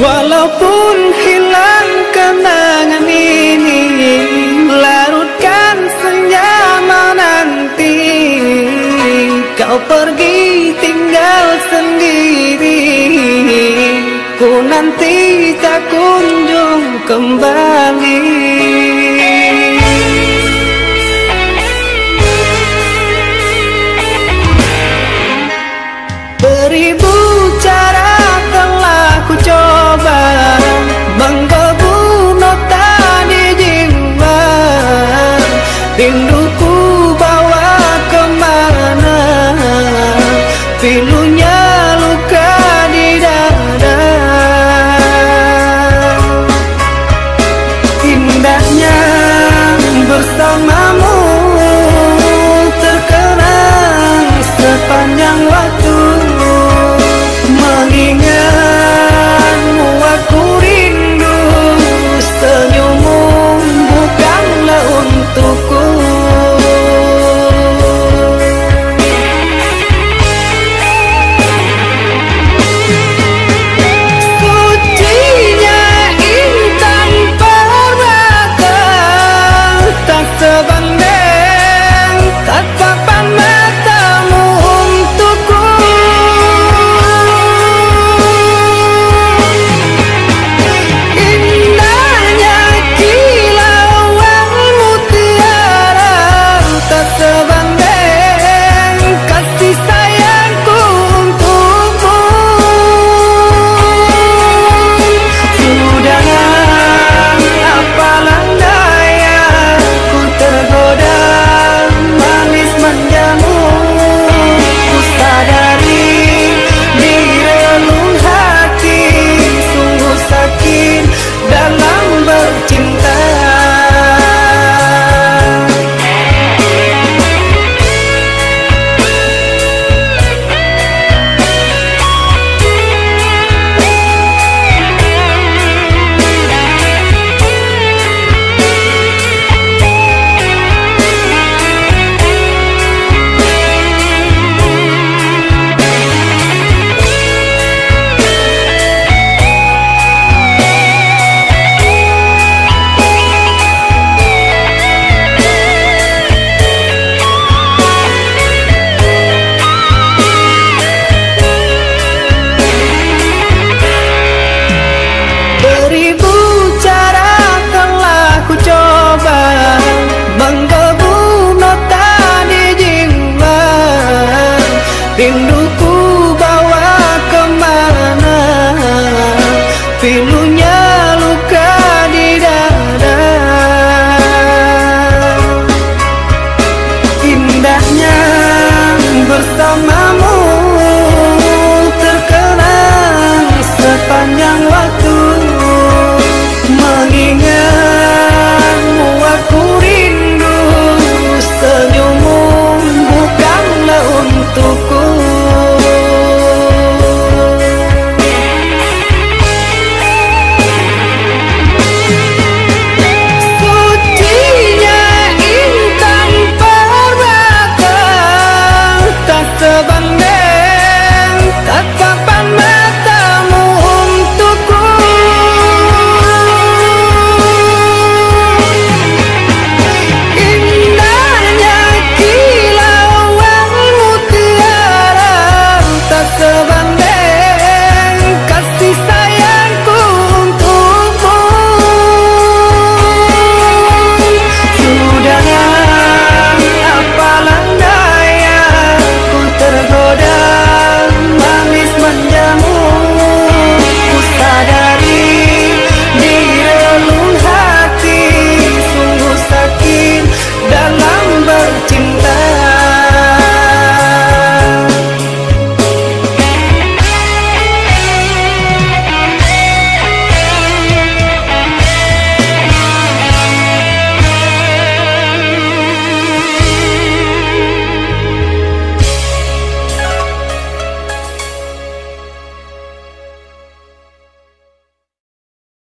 Walaupun hilang kenangan ini Larutkan senja nanti. Kau pergi tinggal sendiri Ku nanti tak kunjung kembali namamu terkenang sepanjang waktu.